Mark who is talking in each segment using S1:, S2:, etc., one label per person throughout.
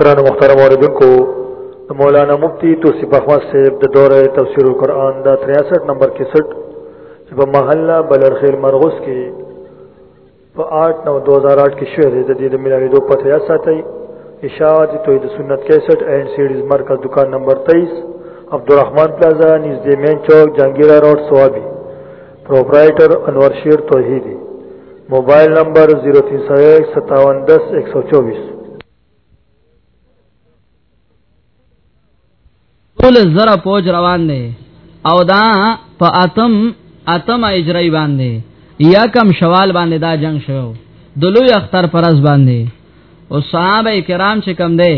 S1: قرآن مختار موردن کو مولانا مفتی تو سپخوا صاحب د دور تفسیر القرآن دا 63 نمبر کی سٹ چې په محله بلرخیل مرغوس کې په 8 9 2008 کې شوې ده د دې د ملاوي دوه پته یا ساتي اشاعت توحید سنت 61 اینڈ سیریز مرکز دکان نمبر 23 عبدالرحمن پلازا نږدې مین چوک جهانگیرا روډ سوابي پروپرائیټر انور شیر توحیدی موبایل نمبر 03015710124
S2: ټول زره پوج روان دي او دا په اتم اتم اجرای باندې یا کم شوال باندې دا جنگ شو د لوی اختر پرز باندې او صحابه کرام چې کم دی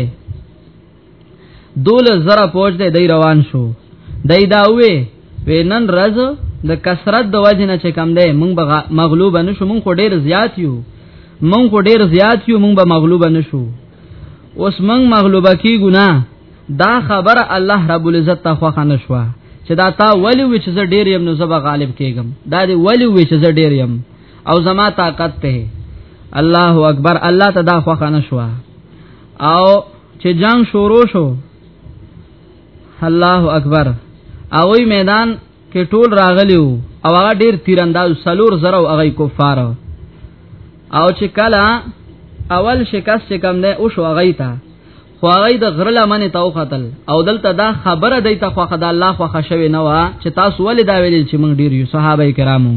S2: دول زره پوج دی دی روان شو دی دا وی وینن رز د کثرت د وجه نه چې کم دی مونږ به مغلوب نه شو مونږ ډیر زیات یو مونږ ډیر زیات یو مونږ به مغلوب نه شو اوس مونږ مغلوب کی ګنا دا خبر الله رب العزت ته خوښ نه شو چې دا تا ولی وی چې زه ډیر یم نو زبا غالب کیږم دا دی ولی وی چې زه ډیر یم او زما طاقت ته الله اکبر الله ته دا خوښ نه شو او چې جنگ شروع شو الله اکبر اوی میدان کې ټول راغلیو او هغه ډیر تیرانداز سلور زره او هغه کفار او چې کله اول شکست چې کم نه او شو هغه ته خو هغه د غره لمنې ته وختل او دلته دا خبره دی ته خو خدای الله خو خښوي نه وا چې تاسو ولې دا ویل چې موږ ډیر یو صحابه کرامو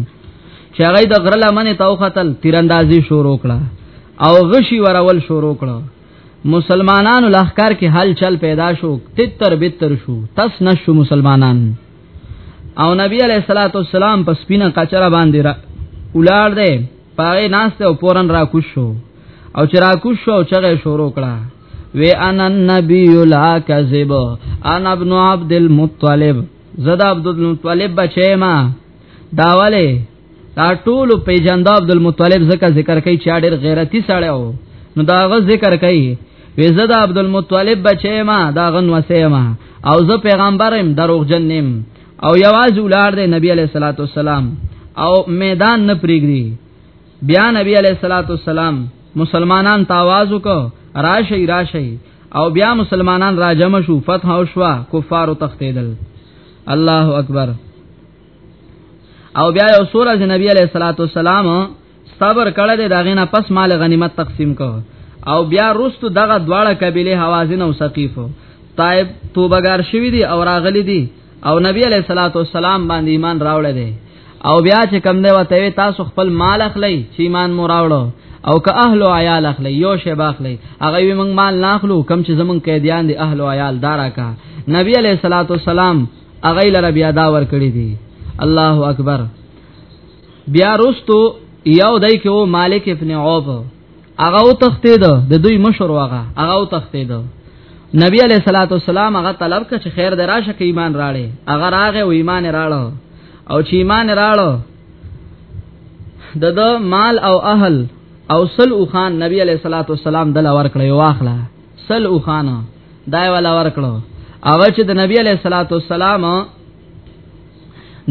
S2: چې هغه د غره لمنه ته وختل تیراندازي شروع کړه او غشي ورول شروع کړه مسلمانانو لخر کې حل چل پیدا شو تتر بتر شو تس نشو مسلمانان او نبی علیہ الصلوۃ والسلام په سپینه کچره باندې را ولار دی پاره ناشته او پورن را کوش شو او چې را کوش شو چغه شروع کړه وی انا النبی لا کذب انا ابن عبد المطلب زدا عبد المطلب بچې ما دا والے دا ټول پیجند عبد المطلب زکه ذکر کوي چې ډېر غیرتی سړی و نو دا غ ذکر کوي وزد عبد المطلب بچی ما دا غن وسیما او زه پیغمبرم دروغجن نیم او یواز ولار دی نبی علیہ الصلوۃ والسلام او میدان نه پریګری بیا نبی علیہ الصلوۃ والسلام مسلمانان تاواز وکړه راشي راشي او بیا مسلمانان راجم شو فتح او شوا کفار تختیدل الله اکبر او بیا یو سورہ چې نبی علیہ الصلوۃ والسلام صبر کړه دې داغه نه پس مال غنیمت تقسیم کو او بیا رستو دغه دواړه قبیله حوازن او ثقیف طائب توبګار شوی دی او راغلی دی او نبی علیہ الصلوۃ والسلام باندې ایمان راوړل دی او بیا چې کم دی وته تاسو خپل مال اخلي چې ایمان مو راوړو او که اهل او عیال اخلي یو شی باخلي هغه وی موږ مال ناخلو کم چې زمون قیدیان دي اهل او عیال دارا کا نبی علیہ الصلوۃ والسلام اغه لره بیا دا ور کړی دی الله اکبر بیا رستو یو دای کې او مالک ابن عوف هغه او تختید د دوی مشر واغه هغه او تختید نبی علیہ الصلوۃ والسلام هغه طلب کړ چې خیر دراشه کې ایمان راړې هغه راغه او ایمان راړو او چې ایمان راړو د د مال او اهل او سل او خان نبی علیہ الصلوۃ والسلام دل ور کړی واخله سل او خانه دای ولا ورکړو او چې د نبی علیہ الصلوۃ والسلام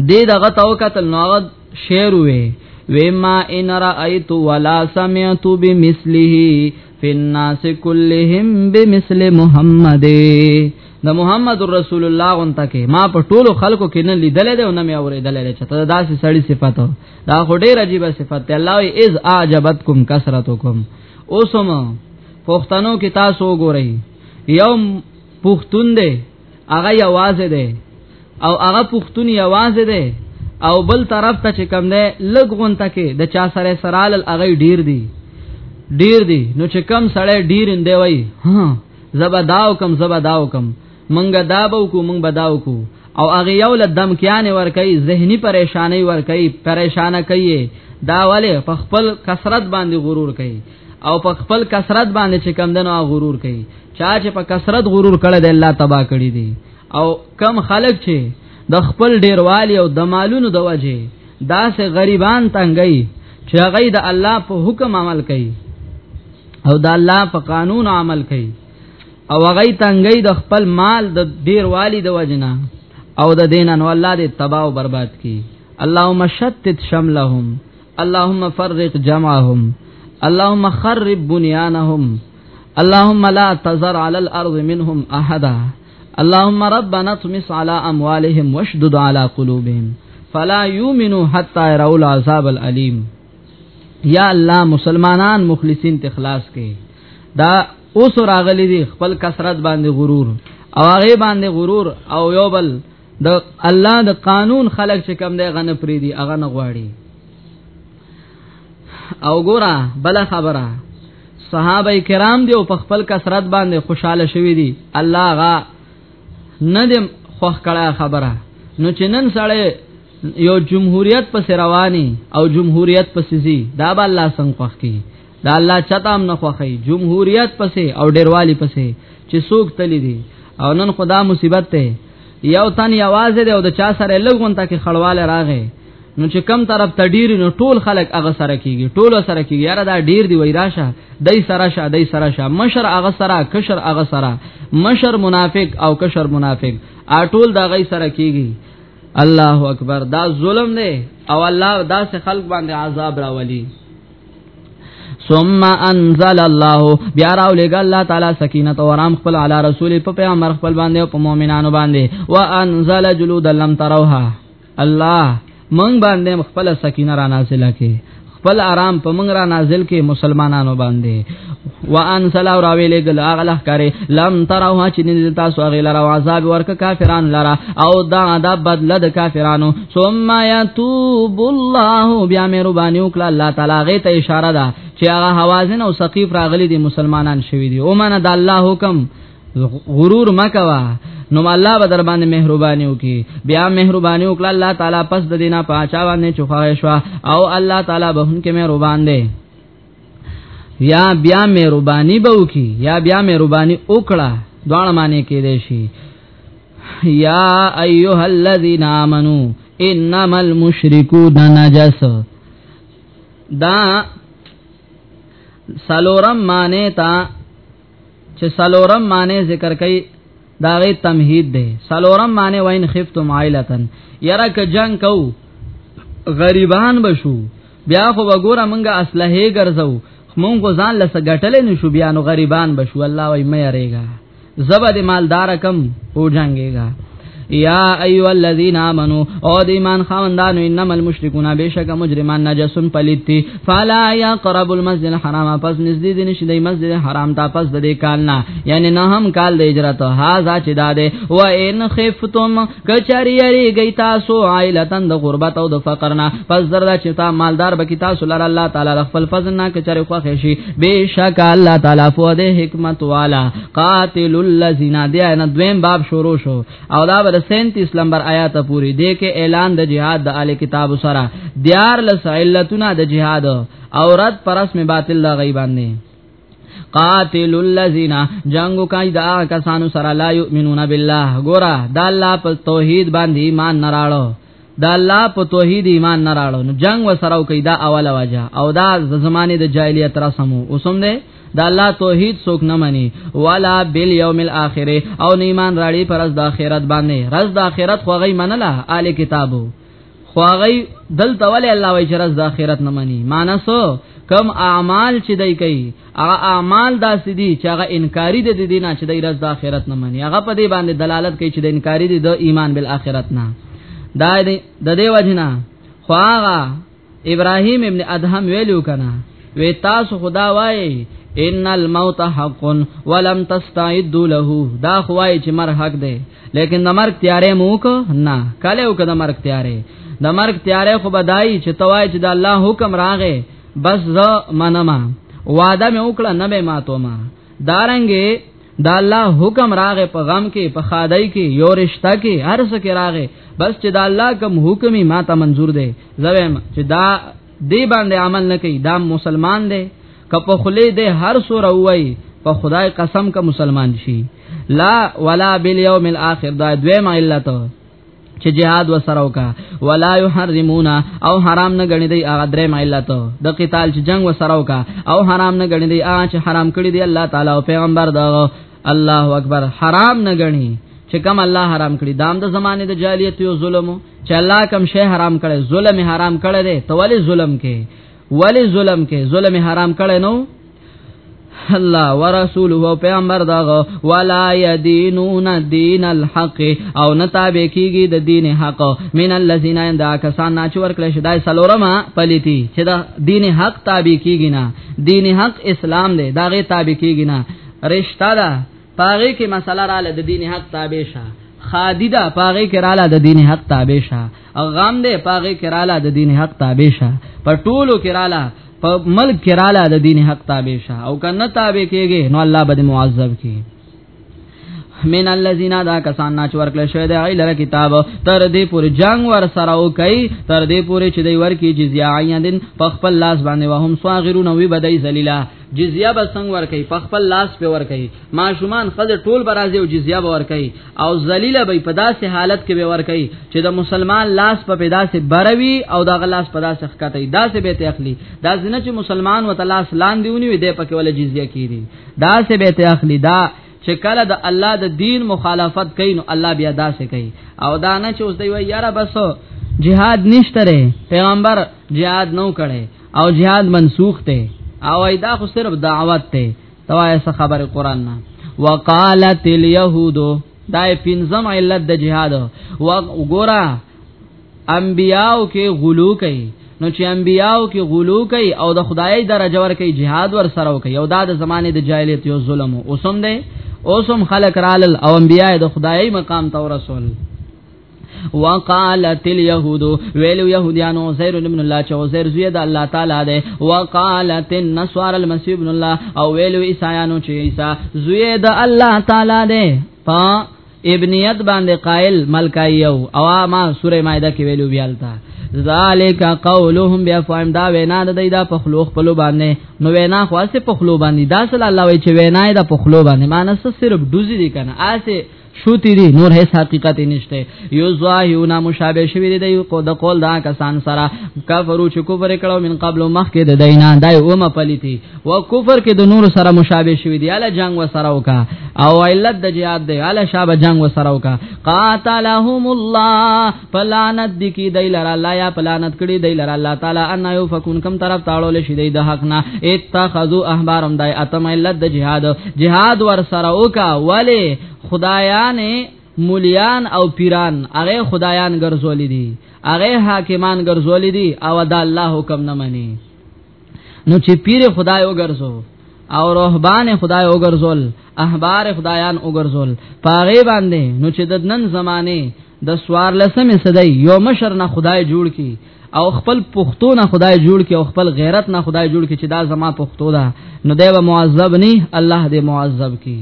S2: دې دغه تو قتل نو هغه شعر وې وما ان رایت ولا سمعت بمثله فی الناس کلهم بمثل محمد د محمد رسول الله غونته کې ما په ټولو خلکو کې نه لیدلې ده او نه مې اورېدلې ده چې ته داسې سړی صفات دا خو ډېر عجیب صفات دی الله ای از اعجبتکم کثرتکم اوسم پښتنو کې تاسو وګورئ یو پښتون دی هغه یوازې دی او هغه پښتون یوازې دی او بل طرف ته چې کم دی لګون تکي د چا سره سرال هغه ډیر دی ډیر دی نو چې کم سړی ډیر اندې وای ها زبا داو کم زبا داو کم منګه دا به کو منګ بداو کو او هغه یو ل دم کیان ور کوي زهنی پریشانی ور کوي پریشانه کوي دا والے په خپل کثرت باندې غرور کوي او په خپل کثرت باندې چې کم دنو غرور کوي چا چې په کثرت غرور کړي دی الله تبا کړی دی او کم خلک چې د خپل ډیروالی او د مالونو د وجه داسې غریبان تنګي چې هغه د الله په حکم عمل کوي او د الله په قانون عمل کوي او هغه تنګي د خپل مال د ډیروالی د وجنه او د دین ان الله دې تباہ او برباد کړي اللهم شتت شملهم اللهم فرق جمعهم اللهم خرب بنيانهم اللهم لا تزر على الارض منهم احدا اللهم ربنا تمس على اموالهم واشدد على قلوبهم فلا يؤمنوا حتى يروا العذاب الالم یا الله مسلمانان مخلصین تخلاص کی دا اوس راغلي دي خپل کثرت باندې غرور او هغه باندې غرور او یو بل د الله د قانون خلق چې کم دی غنه پری دی هغه نه غواړي او ګورا بل خبره صحابه کرام دی او په خپل کثرت باندې خوشاله شوی دی الله غا نه دم خوخ کړه خبره نو چې نن سړی یو جمهوریت پس رواني او جمهوریت پس زی دا به الله څنګه خوخ کی دا الله چتام نه خوخی جمهوریت پسې او ډیروالی پسې چې سوق تلی دي او نن خدا مصیبت ته یو تن یوازې دی او د چا سره لګون ته کې خړواله راغې نو چې کم طرف ته ډیر نو ټول خلک هغه سره کیږي ټول سره کیږي یاره دا ډیر دی وای راشه دای سره شه دای سره شه مشر هغه سره کشر هغه سره مشر منافق او کشر منافق ا ټول دا غي سره کیږي الله اکبر دا ظلم دی او الله دا سه خلق باندې عذاب راولي ثم انزل الله بیا راو لګ الله تعالی سکینه او آرام خپل علی رسول په پیغمبر خپل باندې او په مؤمنانو باندې وانزل جلود لم تروها الله مونږ باندې خپل سکینه را نازله کړي خپل آرام په موږ را نازل کې مسلمانانو باندې وان سلا او راوی لګل اغله کاری لم تروا چې تاسو اغه لرا عذاب ورک کافرانو لرا او دا عذاب بدله د کافرانو ثم يتوب الله بیا مې ربانی وکړه الله تعالی غي ته اشاره ده چې هغه حوازن او سقيف راغلي دي مسلمانان شوي دي او منه د الله حکم غرور مکوا نو الله به در باندې مهرباني وکي بیا مهرباني وکړه الله تعالی پس د دینه پاچا باندې چوخای شو او الله تعالی به هم کې مهربان دی یا بیا مې ربانی به وکي یا بیا مې ربانی وکړه دواړه معنی کې دی شي یا ایها الذین آمنو انما المشرکون نجس دا سلورم معنی تا چې سلورم معنی ذکر کړي داغه تمهید ده سلورم معنی وین خفتم عائلتن یرا ک جنگ کو غریبان بشو بیا خو وګوره مونږه اسلحه ګرځو مونږ ځان لس غټلې نشو بیا نو غریبان بشو الله وای مې ریګا زبد مالدار کم او جنگېګا یا ایو الذین آمنو او د ایمان خواندانو انما المشرکون بشک مجرمان نجسون پلیتی فلا یقرب المسجد الحرام پس نزدې دي نشي د مسجد حرام ته پس د دې کال نه یعنی نه هم کال د هجرت هاذا چې داده و ان خفتم کچری یری گئی تاسو عائلتن د غربت او د فقر نه پس دردا چې تا مالدار بکی تاسو لره الله تعالی خپل فضل نه کچری خوښ شي بشک الله تعالی فو د حکمت والا قاتل الذين دیا نه دویم باب شروع شو او دا بر 37 نمبر آیات پوری دی کې اعلان د جهاد د ال کتاب سره دیار لس علتونه د جهاد او رد پرس می باطل دا غیبان نه قاتل الذين جنگو کای دا کسانو سره لا یؤمنون بالله ګورا دا الله په توحید باندې ایمان نراړو دا الله په توحید ایمان نه راړو نو جنگ وسره کوي دا اوله وجه او دا زمانه د جاهلیت رسمو اوسم ده دا الله توحید څوک نه مني ولا بل یوم الاخر او نه ایمان راړي پر از د اخرت باندې رز د اخرت خو غي منله آل کتابو خو غي دلته ولې الله وایي چې رز د اخرت نه مني مانسو کم اعمال چې دای کوي هغه اعمال داسې دي چې هغه انکاری دي د دینه چې د ورځ د آخرت نه مني هغه په دې باندې دلالت کوي چې د انکاری دي د ایمان بل آخرت نه دا د دې وجنه خو هغه ابراهیم ابن ادهم ویلو کنه وی تاسو خدا وای ان الموت حق ولم تستعد له دا خوای چې مر حق دی لیکن د مرګ تیارې موک نه کله وک د مرګ تیارې د مرګ تیارې خو بدای چې توای چې د الله حکم راغې بس ز منما وعده مې وکړه نه به ماتو ما دارنګې دا الله حکم راغې په غم کې په خادای کې یو رشتہ کې هر څه کې راغې بس چې دا الله کوم حکمي ما ته منظور دی زویم چې دا دی باندې عمل نه کوي دا مسلمان دی کپ خلی دی هر سور وای په خدای قسم کا مسلمان شي لا ولا بالیوم الاخر دا دویمه علت چې جهاد وسره وکا ولا يحرمون او حرام نه غني دی هغه درې مایلات د قتال چې جنگ وسره وکا او حرام نه غني دی هغه چې حرام کړی دی الله تعالی او پیغمبر دا الله اکبر حرام نه غني چې کم الله حرام کړی دام د زمانه د جاهلیت یو ظلم چې الله کم شی حرام کړي ظلم حرام کړي دی ته ولی ظلم کې ولی ظلم کې ظلم حرام کړي نو الله ورسوله او پیغمبر دغه ولا یدینون دین الحق او نتابه کیږي د دین حق من الذین عند کسان نه چور کله شدای سلورما پلیتی چې دا دین حق تابع کیږي نه دین حق اسلام دی داغه تابع کیږي نه رشتہ دا پاره کې مسله را لید دین حق تابع شه خادی دا پاره کې را لید دین حق تابع شه او غام دې پاغه کراله د دین حق تابع شه په ټولو کراله په ملک کراله د دین حق تابع شه او کنه تابع کېږي نو الله به معذب کړي من الذين دا کسان نه چور کله شوی دی ایله کتاب تر دې پور جنگ ور سره او کوي تر دې پور چې دی ور کې جزیه عین په خپل لاس باندې وهم صاغرون وی بدای ذلیلا جزیه به څنګه ور کوي په خپل لاس په ور کوي ماشومان خزه ټول برازي او جزیه به ور کوي او ذلیل به په داسې حالت کې به ور کوي چې د مسلمان لاس په پداسې بروي او د غلاس په داسې خکته داسې به ته اخلي دا ځنه چې مسلمان وت لاس لاندې ونی وي د پکې ول جزیه کیږي داسې به ته اخلي دا چې کله د الله د دین مخالفت کین نو الله بیا داسې کوي او دا نه چې اوس دی وای یاره بس جهاد نشته پیغمبر جهاد نو کړي او جهاد منسوخ ته او ایدا خو صرف دعوت ته توای څه خبر قران نه وقالت اليهود دای پنځم علت د جهاد و ګورا انبیاو کې غلو کوي نو چې انبیاو کې غلو کوي او د خدای درجه ور کوي jihad ور سره کوي او دا د زمانه د جاهلیت یو ظلم اوسم دی اوسم خلق رال او انبیای د خدای مقام ته رسول وقالت اليهود ویلو يهوديان عزير ابن الله چې عزير زوی د الله تعالی دی وقالت النصارى المسيح ابن الله او ویلو عيسایانو چې عيسى زوی د الله تعالی دی په ابنیت باندې قائل ملکایو او ما سوره مائده کې ویلو بیالتا ذالک قولهم بیافهم دا وینا د دې دا په خلو خپل باندې نو وینا خاصه په خلو باندې دا صلی الله وی چې وینا د په خلو باندې مانس صرف دوزی دي کنه آسه شوتی دی نور هیڅ حقیقت نشته یو ظاهر نا مشابه شوی دی کو د قول دا کسان سره کفرو چې کفر کړو من قبل مخکې د دینه دای او مپلیتی و کفر کې د نور سره مشابه شوی دی اله جنگ و سره وکا او علت د جهاد دی اله شابه جنگ و سره وکا قاتلهم الله پلانت دی کی دی لرا الله یا پلانت کړي دی لرا الله تعالی ان یو فكون کم طرف تاړو لشي دی د حق نه اتخذو احبارم دای اتم علت د جهاد جهاد ور سره وکا ولی خدایان مولیان او پیران هغه خدایان ګرځول دي هغه حاکمان ګرځول دي او د الله حکم نه مني نو چې پیر خدای وګرځو او رهبان خدای وګرځول احبار خدایان وګرځول پاغه باندې نو چې د نن زمانه د سوار لسمې صدای یو مشر نه خدای جوړ کی او خپل پښتو نه خدای جوړ کی او خپل غیرت نه خدای جوړ کی چې دا زما پښتو ده نو دی به معذب نه الله دې معذب کی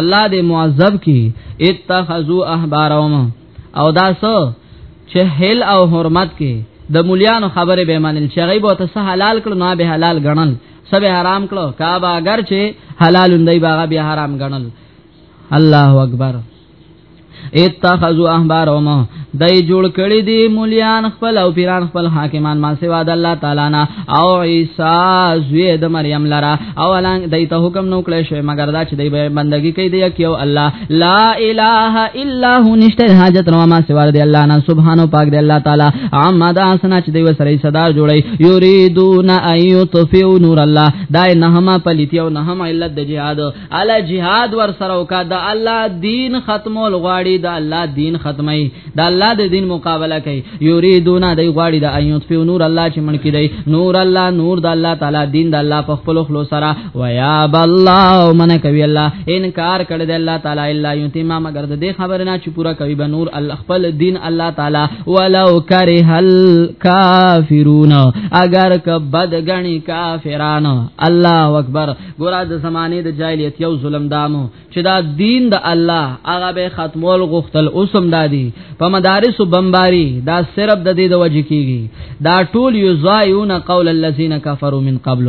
S2: الله دې معذب کی اتخذوا احبارهم او دا سو چې هل او حرمت کې د مليانو خبره به منل چې غیب او ته حلال کړو نه به حلال غنل سبه حرام کړو کعبه اگر چې حلال اندای باغ به حرام غنل الله اکبر اتخذوا احبارهم دای جوړ کړی دی مولیان خپل او پیران خپل حاکمان ما سوا د الله تعالی نه او عیسی زوی د مریم لرا او الان دای ته حکم نو کړی شوی مگر دا چې دی بندگی کوي دی کیو الله لا اله الا هو نشته حاجت نو ما سوا د الله نه سبحانه پاک دی الله تعالی عما دا سنا چې دی وسره صدا جوړی یریدون ایتفیو نور الله دای نه ما پلیتیو نه ما علت د جهاد الا جهاد ور سره وکا د الله دین ختمول غواړي د الله دین ختمي د الله د دین مقابله کوي یریدون د غواړي د ایوت په نور الله چې من کړي نور الله نور د الله تعالی دین د الله په خپل خلو سره ویا بالله من کوي الله انکار کړي د الله تعالی الا یتیما مگر د دې خبر نه چې پورا کوي به نور الله خپل دین الله تعالی ولو کرہ الکافرون اگر کبد غنی کافرانو الله اکبر ګورا د زمانه د جاهلیت یو ظلم دامو چې دا دین د الله هغه به ختمول غختل اوسم دادی په مدارس بمباری دا صرف د دې د وجه کیږي دا ټول یو زایون قول الذین کفروا من قبل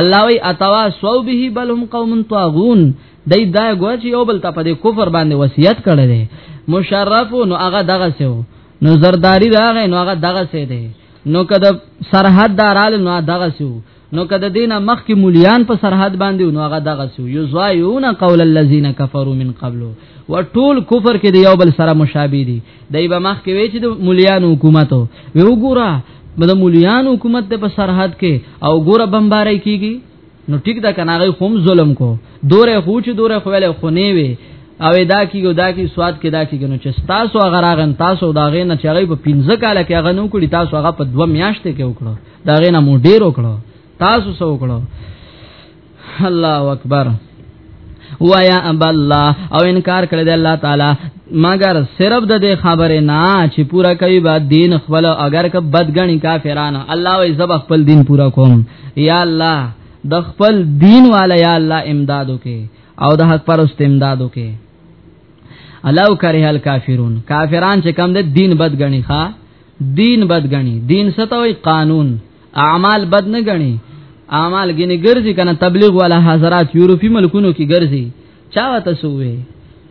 S2: الله وی اتوا سو به بل هم قوم طاغون دای دا ګوچ یو بل ته په کفر باندې وصیت کړی دی مشرف نو هغه دغه سو نو زرداری راغی نو هغه دغه سه دی نو کده سرحد دارال نو دغه سو نو کده دینه مخ کې مولیان په سرحد باندې نو هغه دغه سو یو زایون قول الذین کفروا من قبل و ټول کفر کې دی یو بل سره مشابه دي دای به مخ کې وی چې د مولیان حکومت وی وګوره د مولیان حکومت د په سرحد کې او ګوره بمبارای کیږي نو ټیک دا کناغه خوم ظلم کو دوره خو چې دوره خو له خونی وي او دا کیږي دا کی سواد کې دا کیږي نو چې تاسو هغه راغن تاسو دا غې نه چغې په 15 کال کې هغه نو کړی تاسو هغه په 2 میاشتې کې وکړو دا غینه مو ډیر وکړو تاسو سو وکړو الله اکبر وایا اب الله او انکار کړی دی الله تعالی مگر صرف د دې خبره نه چې پورا کوي با دین خپل اگر که بدګنی کافرانو الله وي زب خپل دین پورا کوم یا الله د خپل دین والا یا الله امداد وکي او د حق پر است امداد وکي الله کرے الکافرون کافران چې کم د دین بد غنی ښا دین بد غني دین ستوي قانون اعمال بد نه غني اعمال غني ګرځي کنه تبلیغ والا حضرات یورپی ملکونو کې ګرځي چا وته سوې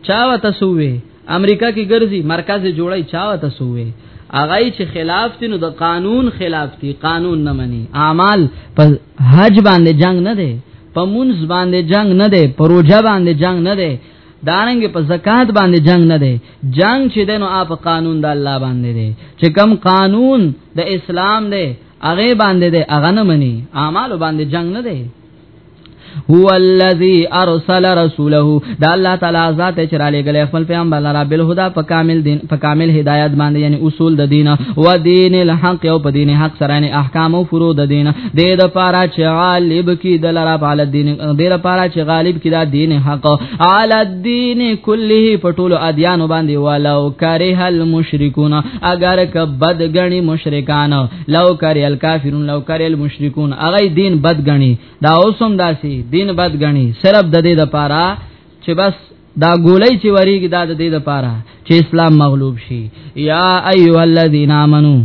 S2: چا وته سوې امریکا کې ګرځي مرکز جوړي چا وته سوې اغه چې خلاف دي نو د قانون خلاف دي قانون نه مني اعمال په حج باندې جنگ نه دي په منځ باندې جنگ نه دي په روزه باندې جنگ نه دي دارنګ په زکات باندې جنگ نه دی جنگ چې دینو اپ قانون د الله باندې دی چې کم قانون د اسلام دی هغه باندې دی هغه نه مني اعمال باندې جنگ نه دی هو الذی ارسل رسوله دا الله تعالی ذات چې را لګل خپل پیغمبر لرا بل هدا په کامل دین په کامل هدایت باندې یعنی اصول د دین او دین الحق او په دین حق سره احکام او فروع د دین د د پاره چې غالب کی د لرا په علی دین د د پاره چې غالب کی دا دین حق علی دین کله په ټولو ادیان باندې والو کره المشرکون اگر ک بد غنی مشرکان لو کر الکافرون لو کر المشرکون اغه دین بد غنی دا اوسم داسي دین بد غنی صرف د دې د پاره چې بس دا ګولای چې وریږي دا د دې د پاره چې اسلام مغلوب شي یا ایه الذین آمنو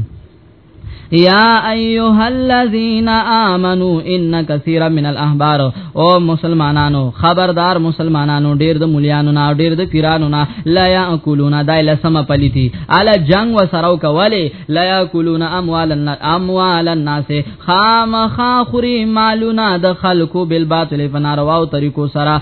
S2: یا ایها الذین آمنو ان کثیر من الاحبار او مسلمانانو خبردار مسلمانانو ډیر د مليانو نه ډیر د پیرانو نه لا یاکلون دای لسمه پلیتی علی جنگ و سرو کولی لا یاکلون اموال اموال الناس خامخا خری مالونا د خلقو بالباطل فنارواو طریقو سره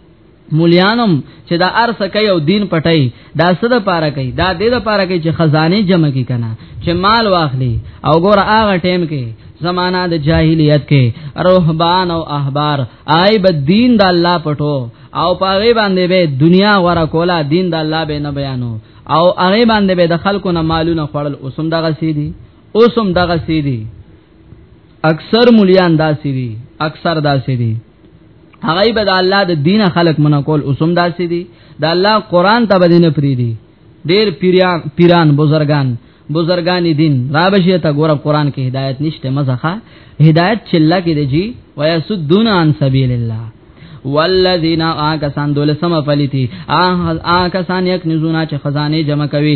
S2: مولیانم چې دا ارس کوي او دین پټي دا څه د پاره کوي دا د د پاره کوي چې خزانه جمع کی کنه چې مال واخلي او ګور هغه ټیم کې زمانہ د جاهلیت کې روحبان او احبار آی بد دین د الله پټو او پاغي باندې به دنیا غره کولا دین د الله به نه بیانو او هغه باندې به د خلکو نه مالونه خړل اوسم دغه سیدی اوسم دغه سیدی اکثر مليان داسې دي اکثر داسې دي هغه به د الله د دین خلق منقول اوسم داسې دي د الله قران ته بدین پری دي ډیر پیران پیران بزرگان بزرگان دین را بشي ته ګور قران کې هدایت نشته مزخه هدایت چله کې دی جی ويسدون عن سبیل الله والذین آکسان دولسم فلیتی آکسان یک نزونا چې خزانه جمع کوي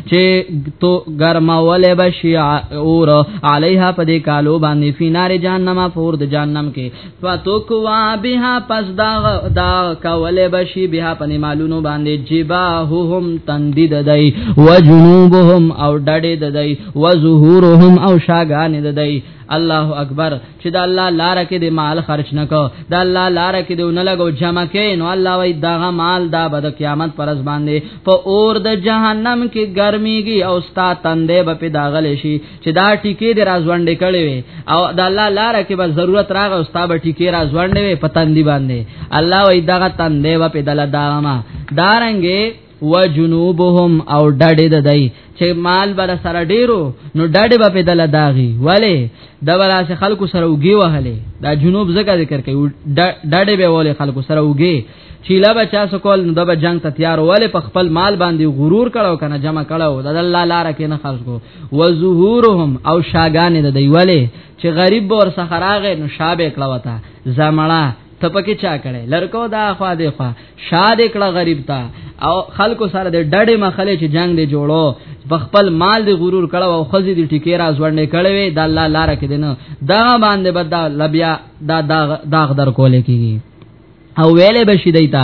S2: چې تو ګرمول بشي اور علیها په دې کالو باندې فینار جهنم فور د جهنم کې فتوکوا بها پس دا دا کول بشي بها په مالونو باندې جباههم تندید دای وجنوبهم او ډډې دای وظهورهم او شاګان دای الله اکبر چې د الله لار کې د مال خرج نکو د الله لار کې د نه لګو جمع کې نو الله وای دغه مال دا به د قیامت پر ځ باندې په اور د جهنم کې ګرميږي او ستا تندې به په داغل شي چې دا ټیکې د رازوندې کړي وي او د الله لار کې به ضرورت راغی او ستا به ټیکې رازوندې وي په تندې باندې الله وای دغه تندې به په دلا دامه دارنګې و جنوبهم او ډډه د دای چې مال بر سره ډیرو نو ډډه به په دل داغي ولی د وراس خلکو سره وګي وهله دا جنوب زکه ذکر کوي ډډه به ولې خلکو سره وګي چې لا بچا سکول نو د جنگ ته تیار ولې په خپل مال باندې غرور کړو کنه جمع کړو د الله لار کې نه خرج کو و ظهورهم او شاګان د دی ولی چې غریب ور سره راغې نو شابه کړو تا زمړه ته پکې چا کړي لړکو دا خوا دی خوا شاد کړه غریب تا او خلکو سره د ډډې مخلې چې جنگ دی جوړو په خپل مال دی غرور کړه او خزي دی ټیکې را ځوړنې کړي وي د الله لار کې دینه دا باندې بد لبیا دا داغ در کولې کیږي او ویلې بشی دیتا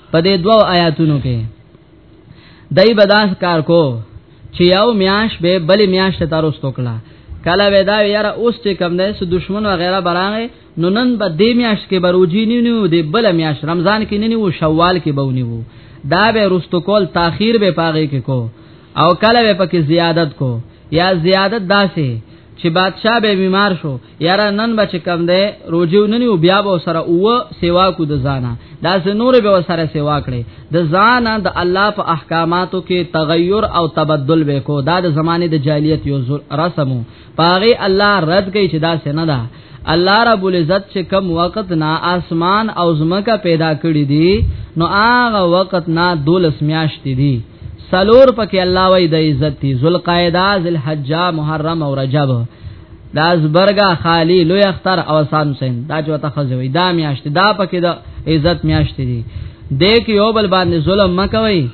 S2: په دې دوو آیاتونو کې دای بداس کار کو چې یو میاش به بل میاش ته تر اوسه کړه کله ودا یاره اوس چې کم نه سو دشمن و غیره برانه نو نن به دې میاش کې بروجی نه نیو دې بل میاش رمضان کې نه نیو شوال کې به ونیو دا به رستو کول تاخير به پاغه کې کو او کله به پکې زیادت کو یا زیادت داسې چې بادشاہ به بیمار شو یاره نن بچ کم دی روجو نن یو بیا به سره او سیوا کو د زانا دا سه نور به سره سیوا کړي د زانا د الله په احکاماتو کې تغیر او تبدل وکړو دا د زمانه د جاهلیت یو رسمو پاره الله رد کوي چې دا سه نه ده الله رب العزت چې کم وخت نا اسمان او زمکه پیدا کړی دي نو هغه وخت نا دولس میاشتې دي سلور پکې الله وای د عزت دی ذوالقعده ذوالحجه محرم او رجب دا زبرګا خالی لوی اختر او سام حسین دا چې وته خزوي دا میاشت دا پکې د عزت میاشت دی دیک یو بل باندې ظلم مکوي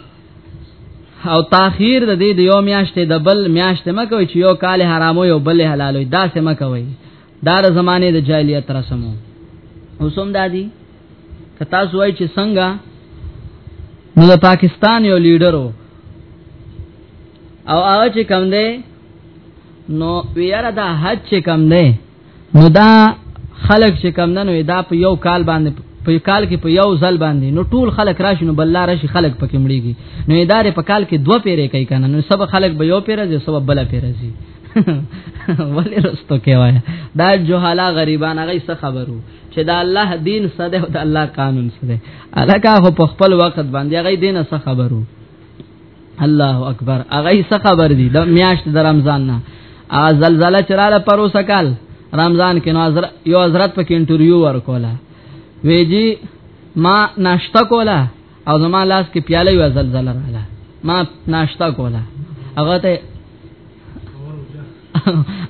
S2: او تاخير د دې د یو میاشت د بل میاشت مکوي چې یو کال حرامو یو بل حلالوي دا سم کوي دا د زمانه د جاهلیت رسمو اوسم دادی که تاسو وای چې څنګه نو د پاکستان یو لیډرو او هغه چې کم دی نو ویاره دا حج چې کم دی نو دا خلک چې کم نه نو دا په یو کال باندې په کال کې په یو ځل باندې نو ټول خلک راشي نو بل راشي خلک پکې مړیږي نو ادارې په کال کې دوه پیرې کوي کنه نو سب خلک به یو پیرې ځي سب بل پیرې ځي ولی رستو کې وای دا جوهالا غریبان هغه څه خبرو چې دا الله دین سده او دا الله قانون سده الکه هو په خپل وخت باندې هغه دین څه خبرو الله اکبر هغه څه خبر دي د میاشت د رمضان نه ا زلزلہ چراله پروسه کال رمضان کې نو یو حضرت په انټرویو ورکولا ویجی ما ناشتا کولا او زما لاس کې پیاله یو زلزلہ رااله ما ناشتا کوله هغه ته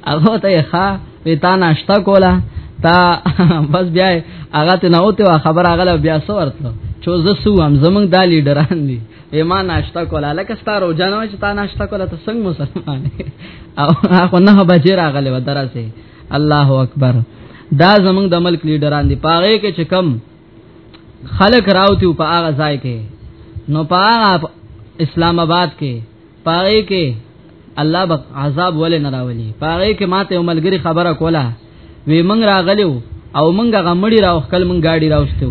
S2: هغه ته ښا وی تا ناشتا کوله تا بس بیا هغه ته نه اوته خبر هغه بیا سو ورتلو چو زه سو هم زمنګ د لیډران دي ما ناشتا کوله لکه ستاره جنو چې تا ناشتا کوله ته څنګه مسلمان او هغه نه بجې راغله ودرسه الله اکبر دا زمنګ د ملک لیډران دي پاره کې چې کم خلق راوتیو په هغه ځای کې نو په هغه اسلام آباد کې پاره کې الله به عذاب ولې نه راولي پاره کې ماته عملګری خبره کوله وی مونږ راغلیو او مونږ غمړي راوخل مونږ گاډي راوستو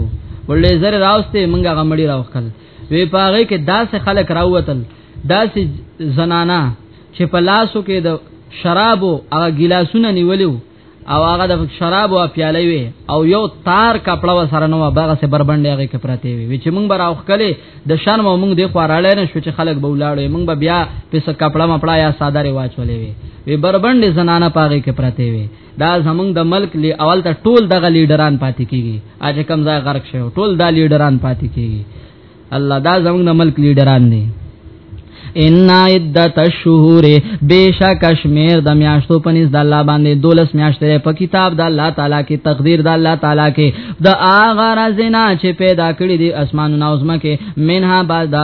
S2: ولې زر راوسته مونږ غمړي راوخل وی پاره کې داس خلک راوتل داس زنانا چې په لاسو کې د شرابو هغه ګلاسونه نیولیو او هغه د شراب او پیاله وی او یو تار کپڑا و سره نو باغه سه بربندې هغه کې پراته وی چې مونږ براوخ کله د شان مو مونږ د خوراله نه شو چې خلک به ولاړې مونږ به بیا پیسه کپڑا مپړا یا ساده ری واچولې وی وی بربندې زنانه پاغه کې پراته وی دا زمونږ د ملک لی اول ته ټول دغه لیډران پاتې کیږي اجه کم ځای غرق شوی ټول دا لیډران پاتې کیږي الله دا زموږ د ملک لیډران دي ان عدت الشهور بشک شمیر د میاشتو پنځ د الله باندې دولس میاشتې په کتاب د الله تعالی کې تقدیر د الله تعالی کې د اغه رزنا چې پیدا کړی دی اسمانونو او زمکه منها بعد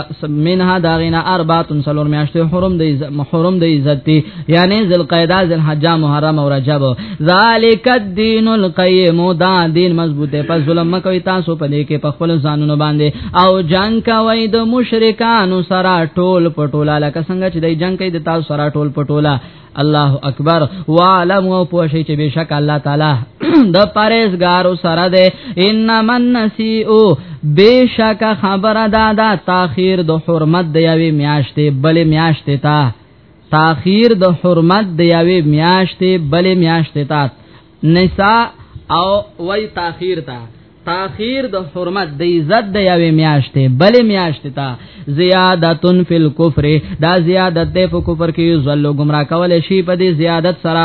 S2: منها داغینا اربعه سلور میاشتې حرم د حرم د عزت یعنی ذوالقعده ذوالحجه محرم او رجب ذالک الدین القیم دا دین مضبوطه په ظلم مکوې تاسو په دې کې په خپل ځانونو باندې او جنگ کوي د مشرکانو سره ټول پټولا لکه څنګه چې د جنگ کوي د تاسو سره ټول پټولا الله اکبر وعلم او پوښی چې بشک الله تعالی د پرهیزګارو سره ده انما النسیء بشک خبره ده دا تاخير د حرمت دی یوې میاشتې بلې میاشتې ته تاخير د حرمت د یاوې میاشتې بلې میاشتې ته نساء او وای تاخير ته تاخير د حرمت د عزت د یاوې میاشتې بلې میاشتې ته زیادتن فی الكفر دا زیادت د کفر کې زلو گمراه کول شي په دې زیادت سره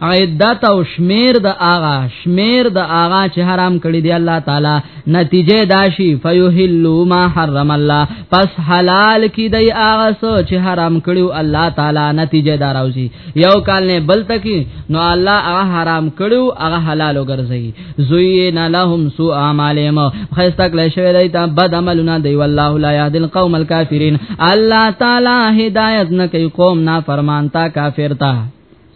S2: عدت او شمیر د آغا شمیر د آغا چې حرام کړی دی الله تعالی نتیجه داشي فیحلوا ما حرم الله پس حلال کی دی آغا سو چې حرام کړیو الله تعالی نتیجه داراوسی یو کال نه بل تکي نو الله هغه حرام کړیو هغه حلال وګرځي زوین لهم سوء اعمالهم خیستا کله شوی دی ته بد عملونه دی والله لا یهد القوم الکافرین الله تعالی هدایت نه کوي قوم نافرمان تا کافر تا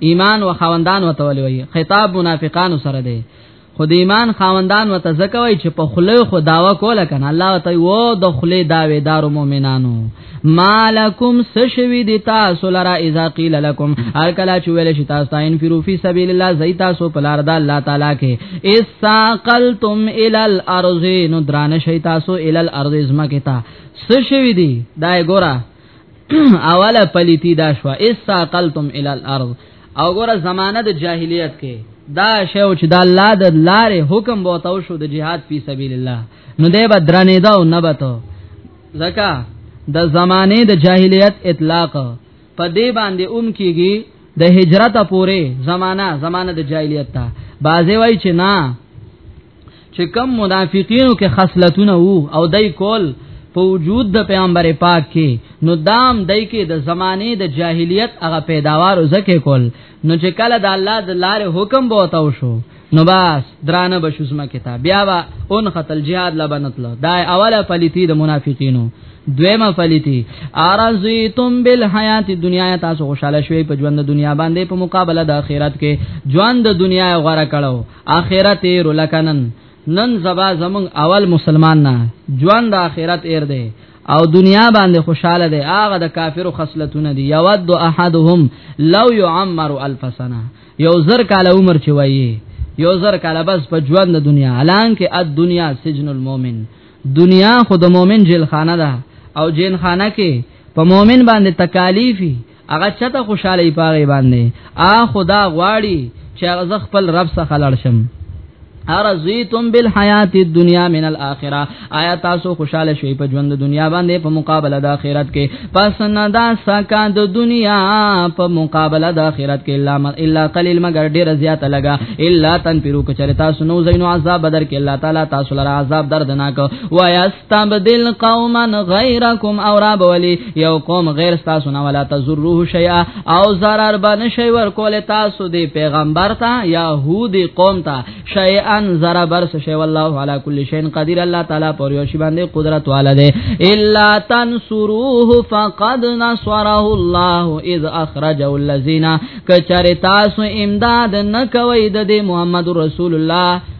S2: ایمان و خاوندان وته ولي وي خطاب منافقانو سره دی خو د ایمان خاوندان وته زکوي چې په خله خو داوا کوله کنه الله ته وو د خله داوي دارو مؤمنانو مالکم سشوی دی تاسو لرا اذا قیل لکم هر کلا چې ویل شي تاسو تاین فیرو فی سبیل الله زئی تاسو په لار د الله تعالی کې اساقلتم ال الارض نو درانه شي تاسو ال الارض زما کې تا سشوی دی دای ګورا اوله پلیتی دا شوا اسا قلتم ال الارض او ګوره زمانہ د جاهلیت کې دا شیو چې د الله د لارې حکم بوتاو شو د جهاد فی سبیل الله نو دی به درنې دا او نه بتو زکا د زمانه د جاهلیت اطلاق په دې باندې اوم کیږي د هجرت پورې زمانہ زمانہ د جاهلیت ته بازی وای چې نه چې کم منافقینو کې خصلتونه وو او دای کول په وجود د پیغمبر پاک کې نو دام دای کې د زمانه د جاهلیت هغه پیداوار زکه کول نو چې کله د الله د لارې حکم به وتاو شو نو بس درانه بشوزما کتاب بیا وا اون قتل jihad لبنتلو دا اوله فلیتی د منافقینو دویمه فلیتی ارزیتم بالحیات دنیا تاسو خوشاله شوي په ژوند د دنیا باندې په مقابله د آخرت کې ژوند د دنیا غوړه کړو اخرت ایر لکنن نن زبا زمون اول مسلمان نه ژوند د اخرت ایر دی او دنیا باندې خوشاله دی هغه د کافرو خصلتونه دي یود احدهم لو يعمر الف سنه یو زر کال عمر چې وایي یو زر کال بس په ژوند د دنیا الان کې اد دنیا سجن المؤمن دنیا خود مؤمن جیل خانه ده او جیل خانه کې په مؤمن باندې تکالیفي هغه چته خوشاله ای پاره باندې ا خدا غواړي چې هغه خپل رب څخه لړ شم ارزیتم بالحیات الدنیا من الاخره آیا تاسو خوشاله شوي په ژوند دنیا باندې په مقابله د آخرت کې پس نه دا سکا د دنیا په مقابله د آخرت کې الا الا قلیل مگر ډیر زیات لگا الا تن پیرو کچره تاسو نو زینو عذاب بدر کې الله تعالی تاسو لپاره عذاب دردناک و تبدل قوما غیرکم او را بولی یو قوم غیر تاسو نه ولا تزروه شیئا او zarar بن شی ور کول تاسو دی پیغمبر تا یهودی قوم تا شیئا zarar بر شی والله علی کل شیء قدیر الله تعالی پر یو شی باندې قدرت والا دی الا تنصروه فقد نصره الله اذ اخرجه الذين کچری تاسو امداد نکوي د محمد رسول الله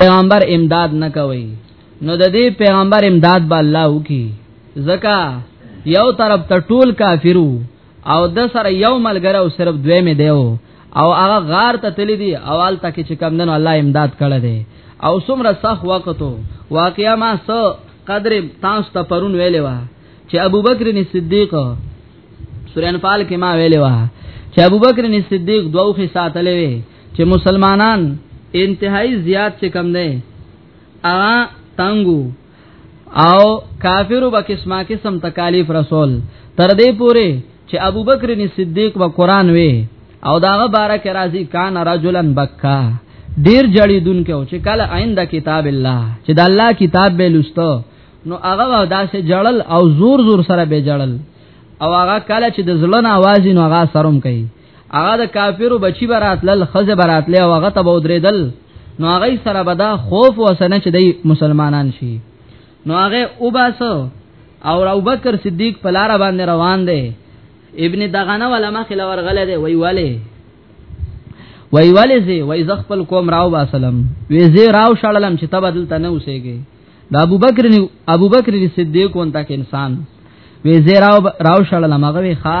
S2: پیغمبر امداد نه کوي نو د دې پیغمبر امداد به الله وکي زکا یو طرف ته ټول کافرو او د سره یو ملګری او صرف دوی می دیو او هغه غار ته تللی دی او ال تک چې کم دنو الله امداد کړی دی او سمره صح وقتو واقعیا ما سو قدر تاسو ته پرون ویلې و چې ابوبکر صدیق سورې انفال کې ما ویلې وه چې ابوبکر صدیق دوه خې ساتلې وي چې مسلمانان انتهایی زیات چې کم نه اغا تنگو او کافرو به قسمه قسم تکالیف رسول تر دې پوره چې ابوبکر صدیق و قران وی او داغه بارک راضی کان رجلن بکا ډیر جړی دن کې او چې کله آینده کتاب الله چې د الله کتاب به لستو نو هغه داسې جړل او زور زور سره به جړل او هغه کله چې د زړه आवाज نو هغه سرم کوي هغه د کافرو بچی براتل خزه براتل او هغه ته بودریدل نو هغه سره بدا خوف وسنه چې دی مسلمانان شي نو هغه وباسو او ابوبکر صدیق په لار باندې روان دی ابن دغنه ولا مخ لور غله دی وی والے وی والے زی وی زخپل کوم راو باسلم وی زی راو شړلم چې تبدل تنه اوسېږي دا ابو بکر نه ابو بکر صدیق اون تک انسان وی زیراو راو شړل مغه وی ښا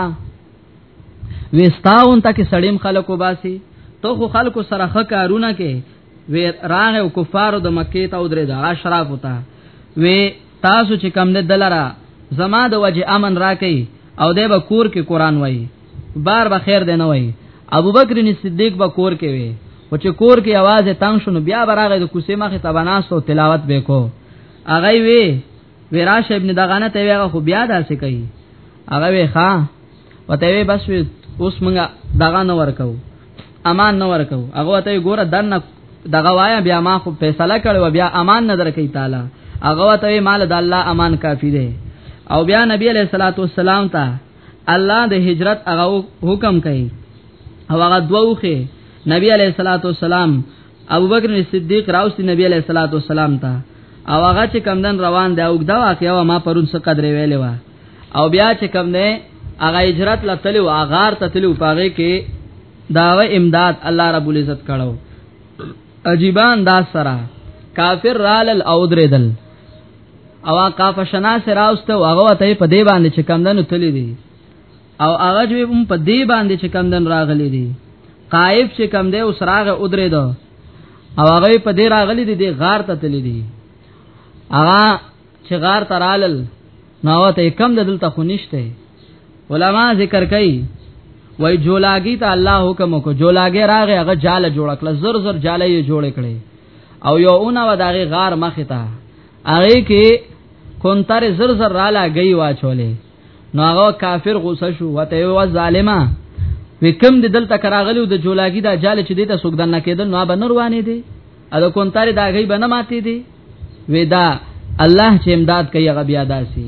S2: وستا اون تک سړیم خلکو باسي تو خو خلکو سره خ کارونه کې وی راغ او کفارو د مکه ته او درې د اشراف وتا وی تاسو چې کم نه دلرا زما د وجه امن راکې او د به کور کې قران وای بار به خیر دی نه وای ابو بکر صدیق به کور کې وي او چې کور کې आवाज تنگ شونه بیا براغه د کوسه مخه تبناس او تلاوت به کو اغه وی وراش ابن دغانه ته ویغه خو بیا داسې کوي اغه وی ښا وته وی بس وی اوس مونږه دغه نه ورکو امان نه ورکو اغه ته ګوره دنه دغه وایا بیا ما خو فیصله کړو بیا امان نه درکې تعالی اغه ته مال د الله امان کافی دی او بیا نبی علیہ الصلوۃ والسلام ته الله د هجرت هغه حکم کوي او هغه دوخه نبی علیہ الصلوۃ والسلام ابوبکر صدیق راوستي نبی علیہ الصلوۃ والسلام ته او هغه چې کمدن روان دی او دا واقعا ما پرون څه قدر ویلې و او بیا چې کم نه هغه هجرت لتلو اغار تتلو پاره کې داوه امداد الله رب العزت کړو عجیب انداز سره کافر رال او درېدل او قافه شناس راوسته او هغه ته په دی باندې چې کمندنو تللی دي او هغه جوی هم په دی باندې چې کمندن راغلی دي قائف چې کم دی اوس راغه او درېدو او هغه په دی راغلی دي د غار ته تللی دي هغه چې غار ترالل نو ته کم د دلته خو نشته علما ذکر کوي وای جولاګي ته الله حکم کو جولاګي راغه هغه جاله جوړ کړ زر زر جاله یې جوړ کړي او یو اونه و داغه غار مخ ته هغه کې کونتر زر زر را لګي واچولې نو هغه کافر غوسه شو وته یو ظالما وکم د دلته کراغلو د جولاګي دا جاله چې دیته سوګ دنه کېدل نو به نوروانې دي اده کونتر دا غي بنه ماتې دي ودا الله چې امداد کوي هغه بیا داسي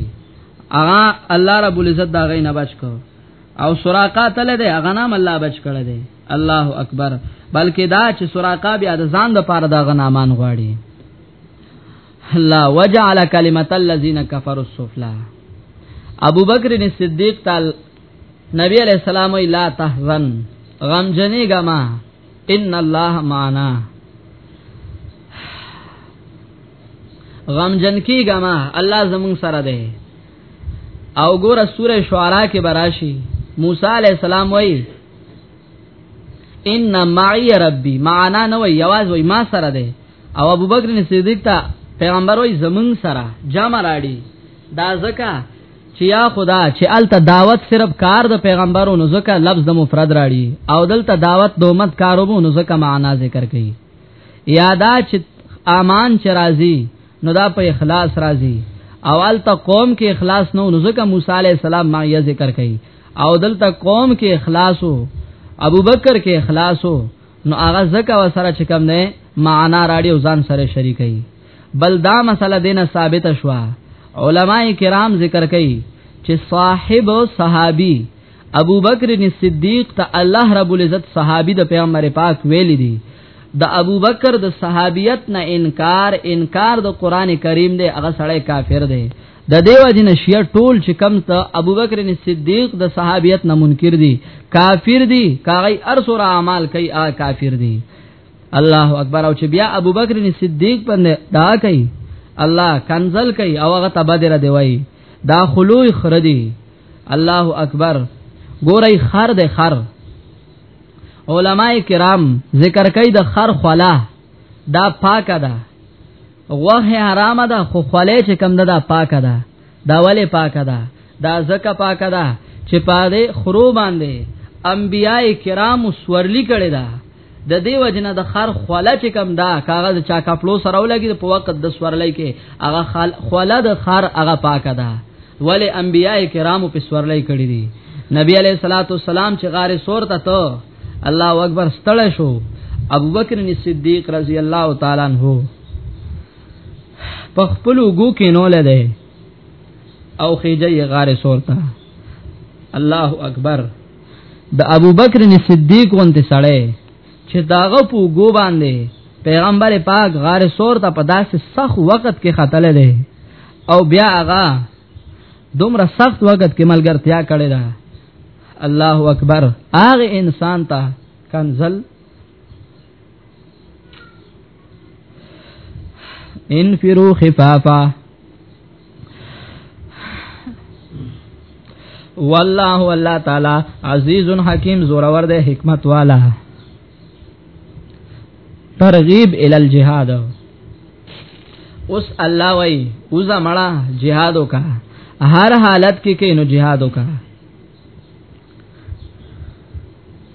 S2: اغا الله رب العزت دا غي نه بچ کو او سراقه تل ده اغا نام الله بچ کړه ده الله اکبر بلکې دا چې سراقه بیا د ځان د پاره دا غنامان غواړي الله وجعل کلمت الذين كفروا السفلى ابو بکر صدیق تعال نبی علیہ السلام لا تحزن غم جنې غما ان الله معنا غم جن کیګه ما الله زمون سره ده او ګوره سوره شعرا کې براشي موسی علی السلام وای ان معي ربي معنا نه وای یواز وای ما سره ده او ابو بکر صدیق ته پیغمبر وای زمون سره جامه راړي دا زکه چې یا خدا چې الته دعوت صرف کار د پیغمبرونو زکه لفظ د مفرد راړي او دلته دعوت دومت کاروبو نو زکه معنا ذکر کړي یادا چې امان چې راځي نو دا په اخلاص راځي او الته قوم کې اخلاص نو نو ځکه موسی علی السلام ما یې ذکر کړي او دلته قوم کې اخلاصو ابو بکر کې اخلاصو نو هغه ځکه وسره چې کم نه معنا راړي او ځان سره شریکي بل دا مسله دینه ثابت شوه علما کرام ذکر کوي چې صاحب صحابي ابو بکر صدیق ته الله رب العزت صحابي د پیغمبر پاک ویل دي د ابو بکر د صحابیت نه انکار انکار د قران کریم دی هغه سړی کافر دی د دیو جن شیعه ټول چې کم ته ابو بکر صدیق د صحابیت نه منکر دي کافر دي کاغی ارسور اعمال کوي هغه کافر دي الله اکبر او چې بیا ابو بکر صدیق باندې دا کوي الله کنزل کوي او هغه تبادر دی وای دا خلوی خردي الله اکبر ګورای خر د خر علماء کرام ذکر کوي د خر خلا دا پاکه ده غوه حرام ده خو خلې چې کم ده دا پاکه ده دا ولې پاکه ده دا زکه پاکه ده چې پاره خرو باندې انبیای کرام سورلی کړي ده د دې وجنه د خر خوله چې کم دا کاغذ چا کپلو سره ولګي په وخت د سورلۍ کې هغه خوله د خر هغه پاکه ده ولی انبیای کرامو په سورلۍ کړی دي نبی علیہ الصلوۃ والسلام چې غار سور ته ته الله اکبر ستړی شو ابوبکر صدیق رضی الله تعالی عنہ په خپل وګو کې نو لده او خېجه غار سور ته الله اکبر د ابوبکر صدیق غونته سړی چې داغه په ګو باندې پیغمبر پاک غار سور ته په داسې سخت وخت کې خطل دی او بیا هغه دومره سخت وخت کې ملګرتیا کړې ده الله اکبر هغه انسان ته کنزل انفرو خفافا والله والله تعالی عزیز حکیم زورور ده حکمت والا ترغیب ال الجهاد اوس الله وای اوزا مړه jihad وکا هر حالت کې کې نو jihad وکا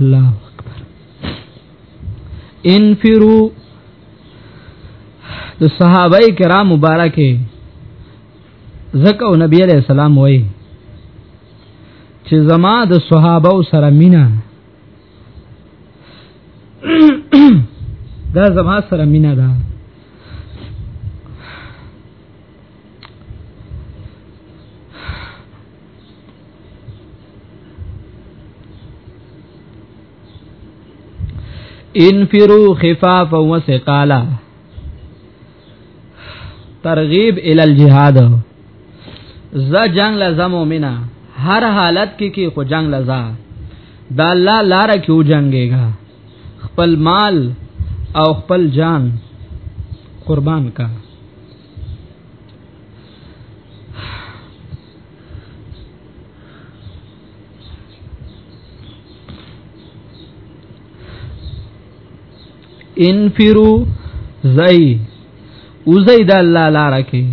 S2: الله اکبر انفرو د صحابه کرام مبارکه زکه او نبی علیہ السلام وای چې زما د صحابه سره مینا دا زما سره مینا ده انفروا خفافا وثقالا ترغیب ال الجهاد ز جنگ لزمو منا هر حالت کې کې خو جنگ لزا دا الله لار کې و جنگيږي خپل مال او خپل جان قربان کا انفرو زئی وزئی د الله لار کې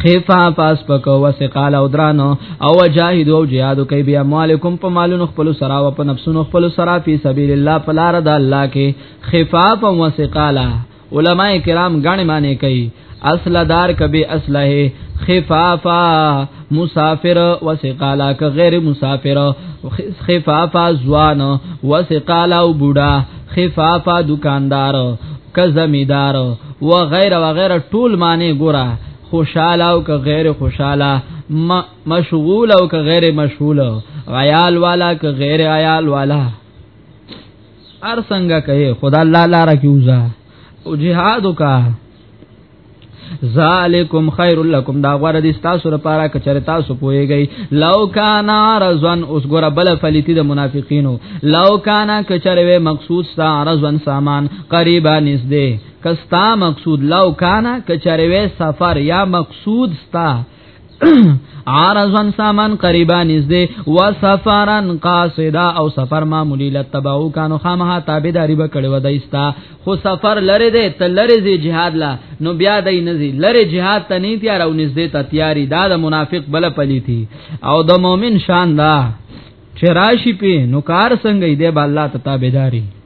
S2: خفا پاس پکو وسقال او درانو او جاهد او جهاد کوي بیا مالکم په مالونو خپل سرا او په نفسونو خپل سرا په سبیل الله فلار د الله کې خفا او وسقالا علما کرام غاڼه معنی کوي اصل دار کبه اصله خفافا مسافر وسقالا که غیر مسافر خفافا زوان وسقالا او بوډا خفافا دکاندار که زمیدار و غیر و غیر ټول معنی ګورا خوشاله او که غیر خوشاله مشغول او که غیر مشغول عیال والا که غیر عیال والا ار څنګه کوي خدا الله لاره کیوزا او جهاد وکا ذالکم خیر لکم دا غره دي تاسو لپاره کچره تاسو پويږئ لو کان رزن اوس ګره بل فلیتی د منافقینو لو کان کچره وې مقصود سا رزن سامان قریبا نږدې کستا مقصود لو کان کچره وې سفر یا مقصود ستا عارضن سامان قریبا نزدې و سفرن قاصدا او سفر معمولی لتبعو کانو خامها تابعداري وکړي ودایستا خو سفر لره دې ته لره زی jihad لا نو بیا دای نزي لره jihad ته نه تیار او نزدې ته تیاری دا د منافق بل پلی تھی او د مؤمن شان دا چې راشي په نو کار څنګه دې با الله ته تابعداري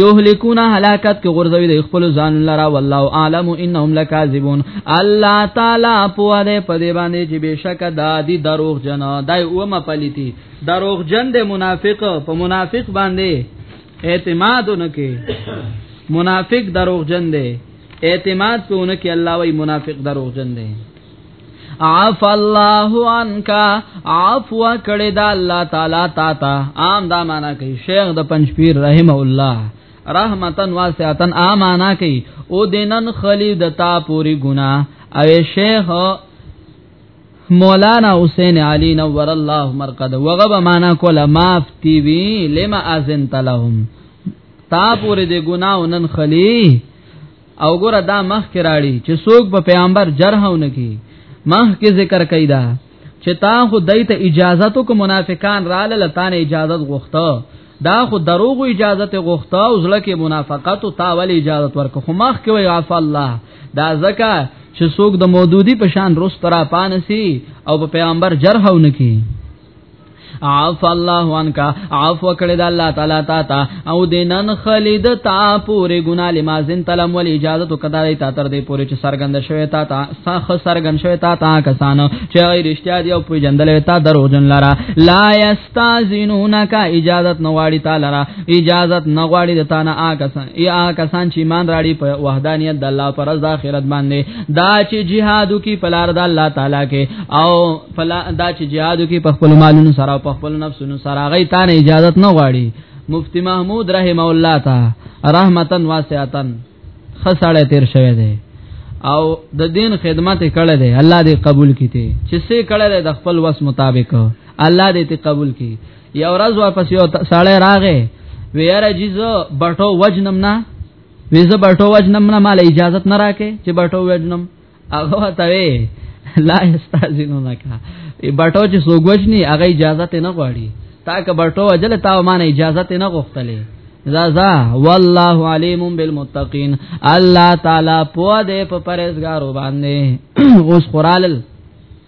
S2: یهلکون هلاکت کې غرزوي د خپل ځان لرا والله اعلم انهم لکاذبون الله تعالی په دې په دې باندې چې بشک دا دي دروغ جن دای او ما پلیتی دروغ جن د منافق په منافق باندې اعتماد نکي منافق دروغ جن دی اعتماد په اونکه الله وای منافق دروغ جن دی عف الله عنك عفو کړه د الله تعالی تا ته عام دا معنا کوي شیخ د پنځپیر رحم الله رحمتن واسعتن امانا کوي او دینن خلی د تا پوری ګنا او شیخ مولانا حسین علی نور الله مرقد وغب معنا کوله ماف تی وی لما اذن تلهم تا پوری د ګنا ونن خلی او ګوره دا مخ کې راړي چې څوک په پیغمبر جرحونه کی مخ کې ذکر کیدا چې تا خو دایته اجازه تو کو منافقان را لاله تانه اجازه غوښته دا خو دروغ اجازه ته غوښته او زړه کې منافقت او تاول اجازه ورکه خو مخ کې وی عف الله دا زکه چې څوک د مودودی په شان روس ترا پانسی او په پیغمبر جرحونه کی عف الله عنك عفو کړی د الله تعالی تا تا او دینن خلید تا پورې ګنا لمازن تلم ول اجازه تو کدا تا تر دې پورې چې سرګند شوی تا تا سخ سرګند شوی تا تا کسانو چې غیر اشتیا دی او په جندل تا دروژن لرا لا یستازنونک اجازه نه واړی تا لرا اجازه نه واړی د تا نه آکسان ای آکسان چې ایمان راړي په وحدانیت د الله پر ځا خیرت باندې دا چې جهادو کې پلار د الله تعالی کې او فلا دا چې جهادو کې په خپل مالونو سره او په خپل نفسونو سره غي تا نه اجازه نه غواړي مفتی محمود رحم الله تا رحمتن واسعتن خسړې تیر شوی دی او د دین خدمت کړه دی الله دې قبول کړي چې سه کړه دی د خپل وس مطابق الله دې ته قبول کړي یو ورځ واپس یو سړی راغې ویره جزو بټو وجنم نه ویزه بټو وجنم نه مال اجازه نه راکې چې بټو وجنم هغه ته وی لا استاذینو نکا ای بټو چې سوګوجنی هغه اجازه ته نه غواړي تا که بټو اجل تا ما نه اجازه ته نه غوښتلې زازا والله علیم بالمتقین الله تعالی په دې په پرهیزګارو باندې اوس قرالل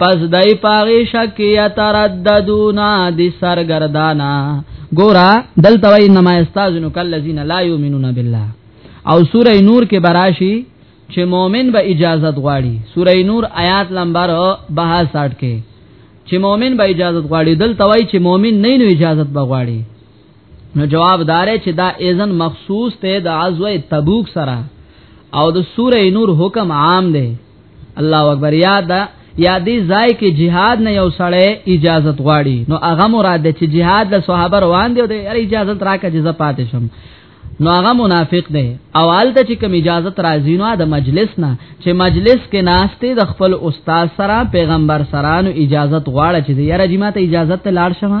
S2: پس دای پاغه شک یا ترددونا دی سرګردانا ګورا دلته وای انما استاذن کلذین لا یؤمنون بالله او سوره نور کې براشي چې مؤمن به اجازت غواړي سوره نور آیات نمبر 62 کې چې مؤمن به اجازت غواړي دلته وای چې مؤمن نه نو اجازت به غواړي نو جواب دار چې دا اذن مخصوص ته د عزوه تبوک سره او د سوره نور حکم عام دی الله اکبر یاد یا دې ځای کې jihad نه یو سړی اجازه غواړي نو هغه مراد دی چې jihad له صحابه روان دی او د اجازه راکړه چې زه پاتې شم نو هغه منافق دی او آلته چې کوم اجازه راځي نو د مجلس نه چې مجلس کې ناشته د خپل استاد سره پیغمبر سره نو اجازه غواړي چې یاره جماعت اجازه ته لاړ شمه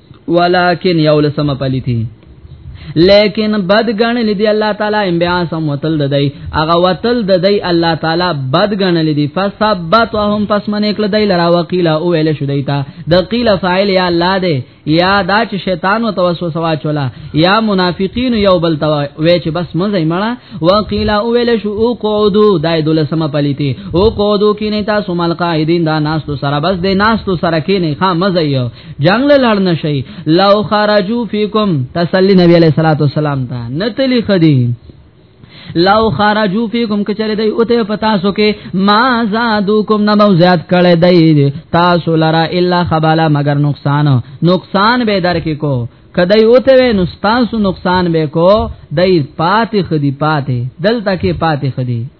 S2: ولکن یو لسمه پلیتی لیکن بد غنل دی الله تعالی ان بیا سم وتل ددی اغه وتل ددی الله تعالی بد غنل دی فثبتهم پس من کله دی لرا وقیل او ویل شو دیتا د قیل فاعل یا الله دی یا دا چې شیطان وتوسوسه واچولا یا منافقین یو بل تو وی چې بس مزه مړه وقیل او ویل شو او قعدو دای دلسمه پلیتی او قعدو کینه تاسو مال قائدین دا ناس تو سره بس دی ناس تو سره کینه خا مزه یو جنگ له لړ نشي لو خرجو فیکم تسلی نبی علیہ الصلوۃ والسلام ته نتلی خدی لو خرجو فیکم کچره دی او ته پتا سو کې ما زادوکم نمو زیاد کړه دی تاسو لرا الا خبالا مگر نقصان نقصان به در کې کو کدی او ته نو تاسو نقصان به کو دی پاتې خدی پاتې دلته کې پاتې خدی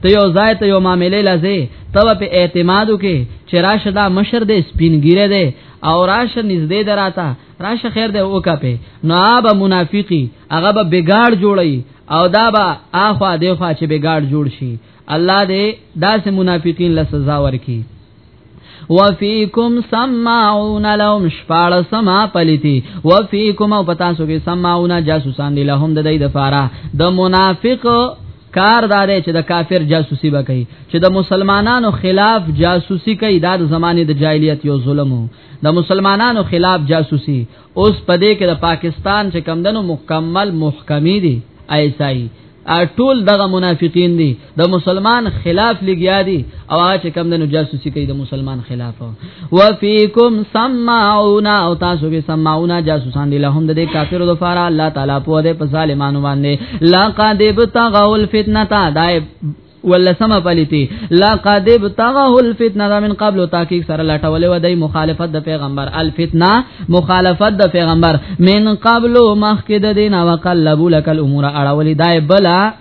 S2: ته یو ځای ته یو معاملې لځه تب په اعتماد وکې چې راشه دا مشر دې سپینګیره دې او راشه نږدې دراته راشه خیر دې وکا په نو اب منافقی هغه به بګاړ جوړي او دا به اخوا دې خوا چې بګاړ جوړ شي الله دې داسې منافقین له سزا ورکي وفیکم سماعون لهم شپاړ سما پلیتی وفیکم او پتا سو کې سماعون جاسوسان دي لهم د دې د فارا د منافق کار دا دی چې د کافر جاسوسي به کوي چې د مسلمانانو خلاف جاسوسي کوي دا د زمانه د جاهلیت یو ظلم وو د مسلمانانو خلاف جاسوسي اوس پدې کې د پاکستان چې کمندونو مکمل محکمي دي ایسای ټول دغه منافقین دي د مسلمان خلاف لګیا دي او هغه چې کمندونو جاسوسي کوي د مسلمان خلاف وفيكم سمعون او تاسو کې سمعون جاسوسان دي لهم د دې کافرو د فار الله تعالی په دې په ظالمانو باندې لقد ابتغوا الفتنه دا ولسمه پلیتی لقد ابتغه الفتنه من قبل تحقیق سره لټولې و دای مخالفت د پیغمبر الفتنه مخالفت د پیغمبر من قبل مخکې د دین او قلبو لك الامور اړولې دای بلا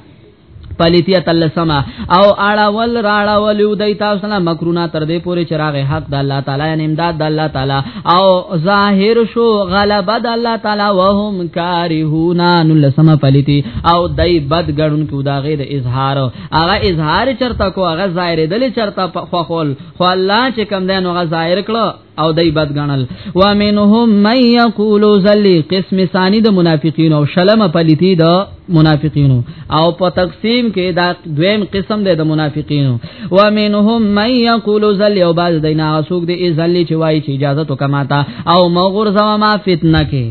S2: پلیتی تلسما او اړول راړول دی تاسو نه مکرونه تر دې پورې چراغ حق د الله تعالی یعنی امداد د الله تعالی او ظاهر شو غلبه د الله تعالی وهم کارهون نلسما پلیتی او دای بد ګړون کو دا غیر اظهار هغه اظهار چرته کو هغه ظاهر دل چرته خو خو الله چې کم دین هغه ظاهر کړو او دای بد غنل و منهم من یقول ذلی قسم ثانی د منافقین او شلم پلیتی د منافقین او په تقسیم کې دا دویم قسم دی د منافقین و منهم من یقول ذلی او بعض دینا اسوک دی ذلی چې وای چې اجازه تو کماتا او مغور زما ما فتنه کې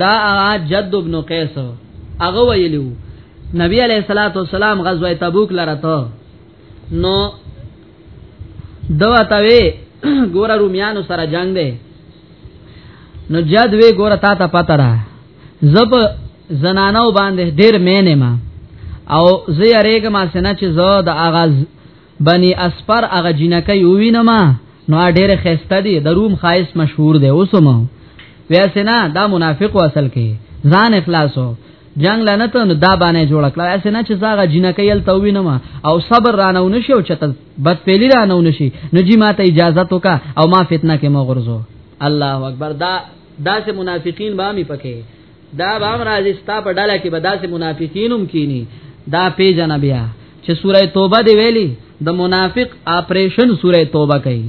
S2: دا جد ابن قیس هغه ویلو نبی علیہ الصلوۃ والسلام غزوه تبوک لره ته نو دوا تاوی ګور رومیانو سره جنگ دی نو جد وی ګور تا ته پته را زب زنانو باندې ډیر مینه ما او زی اریګ ما سنا چې زو د اغاز بنی اسپر اغه جنکه یو وینم نو ډیر خسته دی د روم خایس مشهور دی اوسمو ویسنا دا منافق اصل کې ځان اخلاصو جنگ لنه ته نو دا باندې جوړ کړه اسې نه چې زاغه جنکې یل ته وینم او صبر رانه ونشي او چته بد پیلی رانه ونشي نو جی ماته اجازه تو کا او ما فتنه کې مو غرزو الله اکبر دا داسې منافقین به می پکې دا به هم راځي ستا په ډله کې به داسې منافقینم کینی دا پیجن بیا چې سوره توبه دی ویلي د منافق اپریشن سوره توبه کوي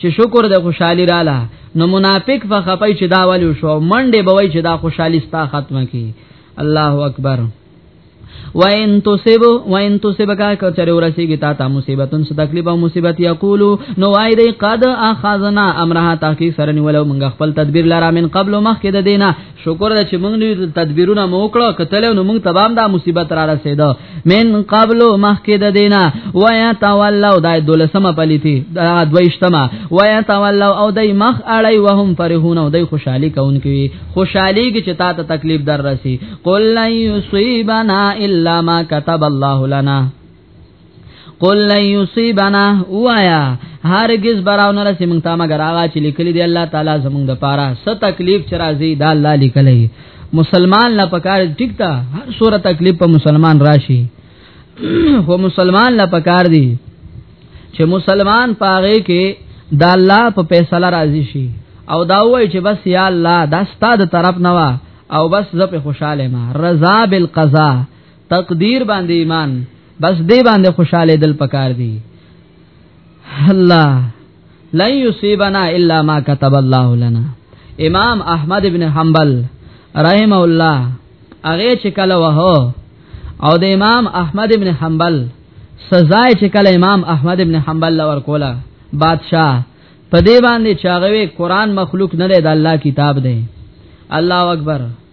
S2: چې شکر د خوشحالي رااله نو منافق فخپای چې دا ولې شو منډه بوي چې دا خوشحالي ستا ختمه کی الله اکبر وَإِن تُصِبْ وَإِن تُصِبْ کا کچره ورسیږي تا ته مصیبتون څه تکلیف او مصیبت یقولو نو وای دی قد اخذنا امرها تحقیق سره نیولو موږ خپل تدبیر لاره من قبل مخکې د دینه شکر دې چې موږ نوی تدبیرونه مو وکړو کتل نو موږ تبام دا مصیبت را رسیدو من قبل مخکې د دینا ویا تولوا دای دولسمه پلیتی دا دویشتمه ویا تولوا او دای مخ اړای وهم فرحون او دای خوشحالي کوونکی خوشحالي کې چې تا ته تکلیف در رسی قل یصيبنا الا ما كتب الله لنا قل لن يصيبنا وایا هرگز براونه رسې مونږ ته مگر هغه چې لیکلي دی الله تعالی زمونږ د پاره څه تکلیف چې راځي دا الله لیکلي مسلمان لا پکار ټیک تا هر سوره تکلیف په مسلمان راشي خو مسلمان لا پکار دی چې مسلمان پاره کې دا الله په فیصله راضي شي او دا وای چې بس یا الله دا ستاد طرف نه وا او بس زه په خوشاله ما رضا بالقضاء تقدیر باندې ایمان بس دې باندې خوشاله دل پکار دی الله لن یصيبنا الا ما كتب الله لنا امام احمد ابن حنبل رحم الله هغه چې کله وه او د امام احمد ابن حنبل سزا چې کله امام احمد ابن حنبل لور کوله بادشاہ په دې باندې چاغوي قران مخلوق نه دی د الله کتاب دی الله اکبر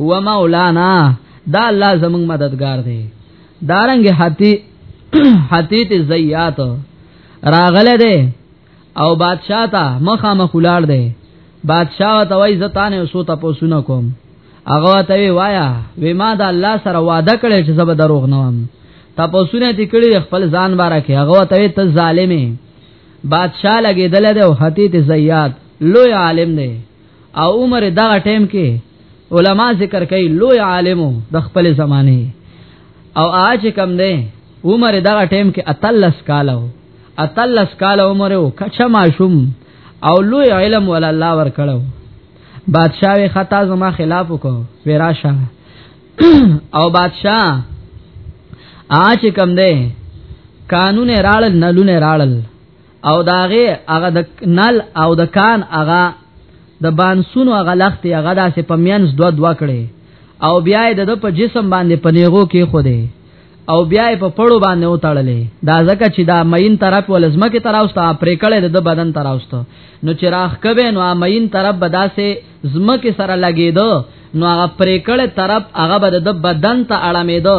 S2: هو مولانا دا الله زموږ مددگار دی دارنګ حتی حتی ته زیات راغله دی او بادشاہ ته مخه مخولار دی بادشاہ ته وای زتانه وسو ته پوسونه کوم هغه ته وی وایا وی ما دا الله سره وعده کړی چې زب دروغ نه وم تپوسونه تی کړی خپل ځان باره کې هغه ته ته ظالمې بادشاہ لګیدل دی او حتی ته زیات لوی عالم دی او عمر دا ټیم کې علما ذکر کوي لوی عالم د خپل زمانه او آج کم دی عمر دا ټیم کې اتلس کالو اتلس کال عمر او کچا ماشوم او لوی علم ول الله ور کړو بادشاہ وی خطا زما خلاف وکړو وراشه او بادشاہ آج کم دی قانون راړل نلونه راړل او داغه هغه د نل او د کان هغه د بانسونو هغه لخت هغه داسې په مینس دوه دوه کړي او بیا د په جسم باندې پنیغو کې خو دی او بیا په پړو باندې وتړلې دا ځکه چې دا مین طرف ولزمه کې تراوسته پرې کړې د بدن تراوسته نو چې راخ کوي نو مین طرف بداسه زمکه سره لګېدو نو هغه پرې کړې طرف هغه بد د بدن ته اړمېدو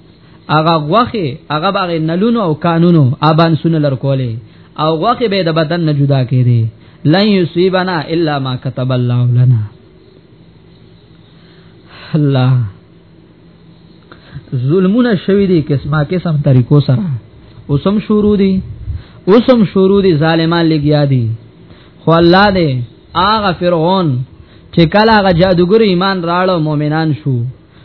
S2: هغه غوخه هغه باغ نلونو او قانونو ابان سونه لر کولې او غوخه به د بدن نه جدا کړي لن یصيبنا الا ما كتب الله لنا الله ظلمونه شوی دي قسمه قسم طریقو سره اوسم شروع دي اوسم شروع دي ظالمان لګیا دي خو الله دې آغا فرعون چې کله هغه جادوګر ایمان راړو مؤمنان شو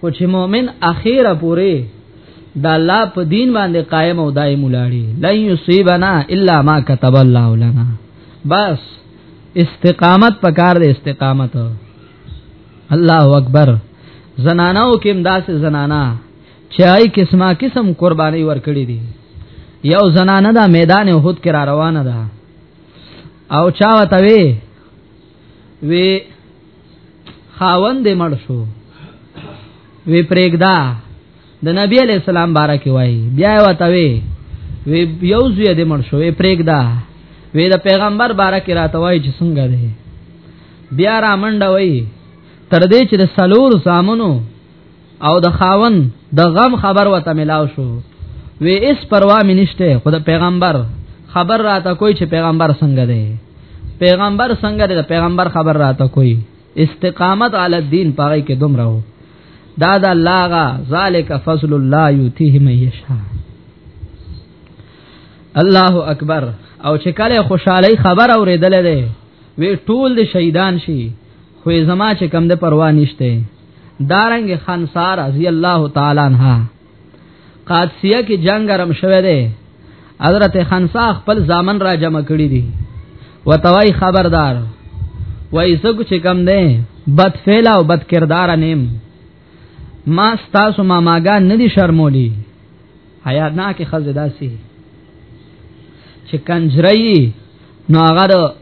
S2: خو چې مؤمن اخیره پوره د الله په دین باندې قائم او دائم ولاړی لا یصيبنا الا ما كتب الله لنا بس استقامت پکار دی استقامت الله اکبر زنانو کې امداس زنانا چای قسمه قسم قرباني ورکړي دي یو زنانه دا میدان احد کې را روانه ده او چا وتوي وی خاوند دې مړ شو وی پرېګدا د نبی علی السلام باره کې وای بیا وته وی وی یو زوی دې مړ شو وی پرېګدا وی د پیغمبر باره کې راته وای چې څنګه دی بیا را منډه وای تر دې چې د سلور سامنو او د خاون د غم خبر وته ملاو شو وی اس پروا مې نشته خو د پیغمبر خبر راته کوی چې پیغمبر څنګه دی پیغمبر څنګه دی د پیغمبر خبر راته کوی استقامت علی الدین پاره کې دوم راو دا دا لاغا ذالک فضل الله یوتیه من یشاء الله اکبر او چې کله خوشحالي خبر اورېدل دي وی ټول د شهیدان شي خو زما چې کم د پروا نشته دارنګ خنسار رضی الله تعالی عنها قادسیه کې جنگ ګرم شوه دی حضرت خنسا خپل ځامن را جمع کړی دی وتوای خبردار وای زګ چې کم دی بد فعل او بد کردار نیم ما ستاسو ما ماګه ندی شرمولی حیا نه کې خزه داسي چې کنجرای نو هغه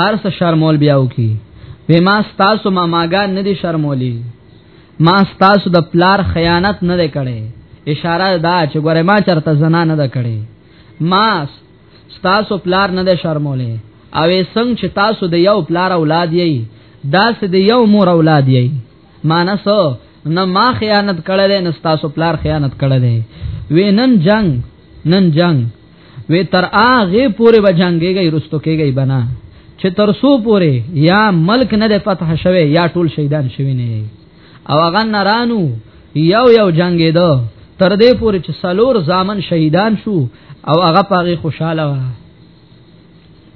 S2: هر څه شرمول بیا وکي وې ما تاسو ما ماګا نه دي شرمولي ما تاسو د پلار خیانت نه ده کړې اشاره دا چې ګوره ما چرته زنا نه ده کړې ما تاسو پلار نه ده شرمولې او څنګه چې تاسو د یو پلار اولاد یې داس د یو مور اولاد یې مانسو نه ما خیانت کړل نه تاسو پلار خیانت کړل وینن جنگ نن جنگ وی تر هغه پورې به جنگيږي رستو کېږي بنا چې تر سو پورې یا ملک نه د فتح شوه یا ټول شهیدان شوی نه او هغه نارانو یو یو جنگې دو تر دې پورې چې سلور زامن شهیدان شو او هغه پاغه خوشاله و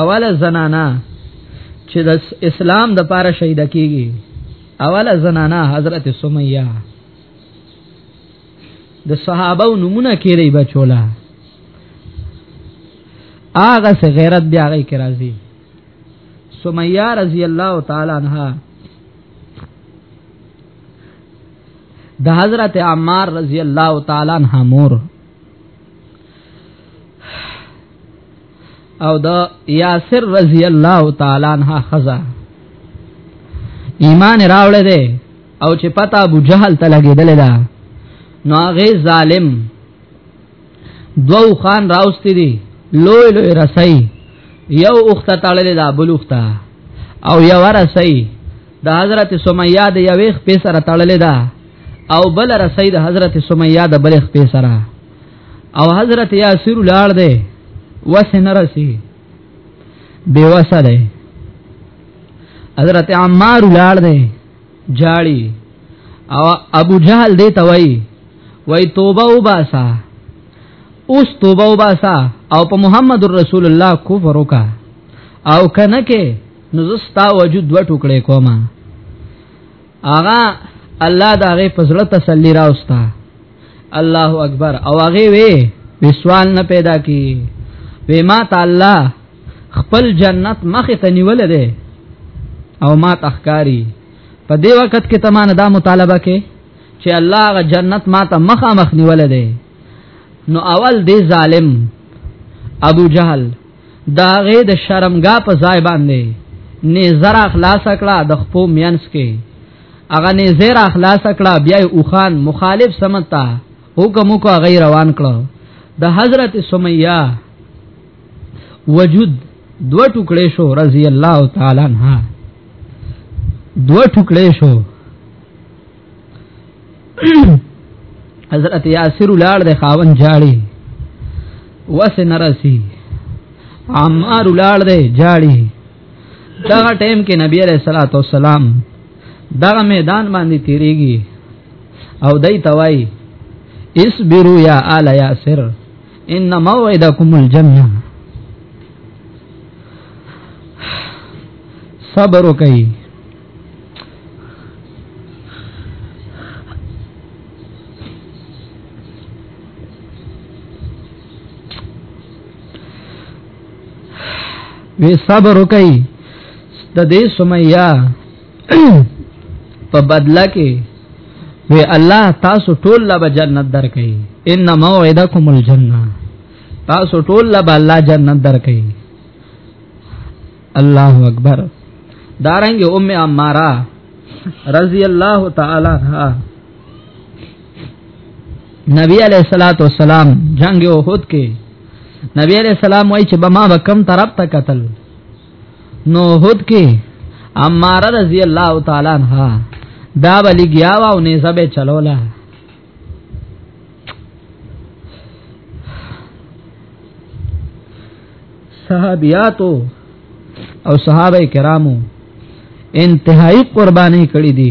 S2: اوله زنانا چې د اسلام د پاره شهید کیږي اوله زنانا حضرت سمیه د صحابه نمونه کېږي بچولا هغه سه غیرت بیا غي کې راځي سمیه رضی الله تعالی عنها د حضرت عمار رضی الله تعالی عنہ مور او دا یاسر رضی الله تعالی عنها خزا ایمان راوړل دي او چې پتا ابو جهل ته لګیدل دا نو هغه ظالم دوو خان راوستي دي لوی لوی رسای یو اخت تړلې دا بل اخت او یو رسای د حضرت سمیہ د یوې خپې سره تړلې ده او بل رسید حضرت سمیہ د بل خپې سره او حضرت یاسر لاړ دی وس نه رسی بے وسه دی حضرت عمار لاړ دی جاړي او ابو جهل دی توي وای توبه وباسا اوس توبه وباسا او په محمد رسول الله کفر وکا او کنه کې نو زستا وجود و ټوکړې کومه اغا الله دا غي پزړه تسلی راوستا الله اکبر او هغه وی وسوال نه پیدا کی وی ما تعالی خپل جنت مخ ته نیول دی او ما تخکاری په دې وخت کې تمانه دا مطالبه کې چې الله غ جنت ما ته مخه مخ نیول دی نو اول دی ظالم ابو جهل دا غې د شرمګا په ځای باندې نه زرا خلاص کړه د خپو مینس کې اغه نه زرا خلاص کړه بیا اوخان مخالف سمتا حکم کو غیر روان کړه د حضرت سمیہ وجود دو ټوکړې شو رضی الله تعالی عنها دو ټوکړې شو حضرت یاسر لاړ د خاون جاړي وس نرسي عمار لاړ د جاړي دا ټیم کې نبی عليه الصلاه والسلام دا میدان باندې تیریږي او دای توای اصبروا یا آل یاسر ان موعدکم الجنه صبر کوي وی صبر وکي د دې سمیا په بدلا کې وی الله تاسو ټول لا جنت درکې ان موعدکم الجنه تاسو ټول لا الله جنت درکې الله اکبر دارنګ ام اماره رضی الله تعالی عنها نبی علیہ الصلات والسلام جنگ احد کې نبی علیہ السلام وای چې بما وکم طرف ته قتل نو احد کې اماره رضی الله تعالی عنها دا بلی گیا و او نه زبه چلولا صحابياتو او صحابه کرامو انتهایی قرباني کړې دي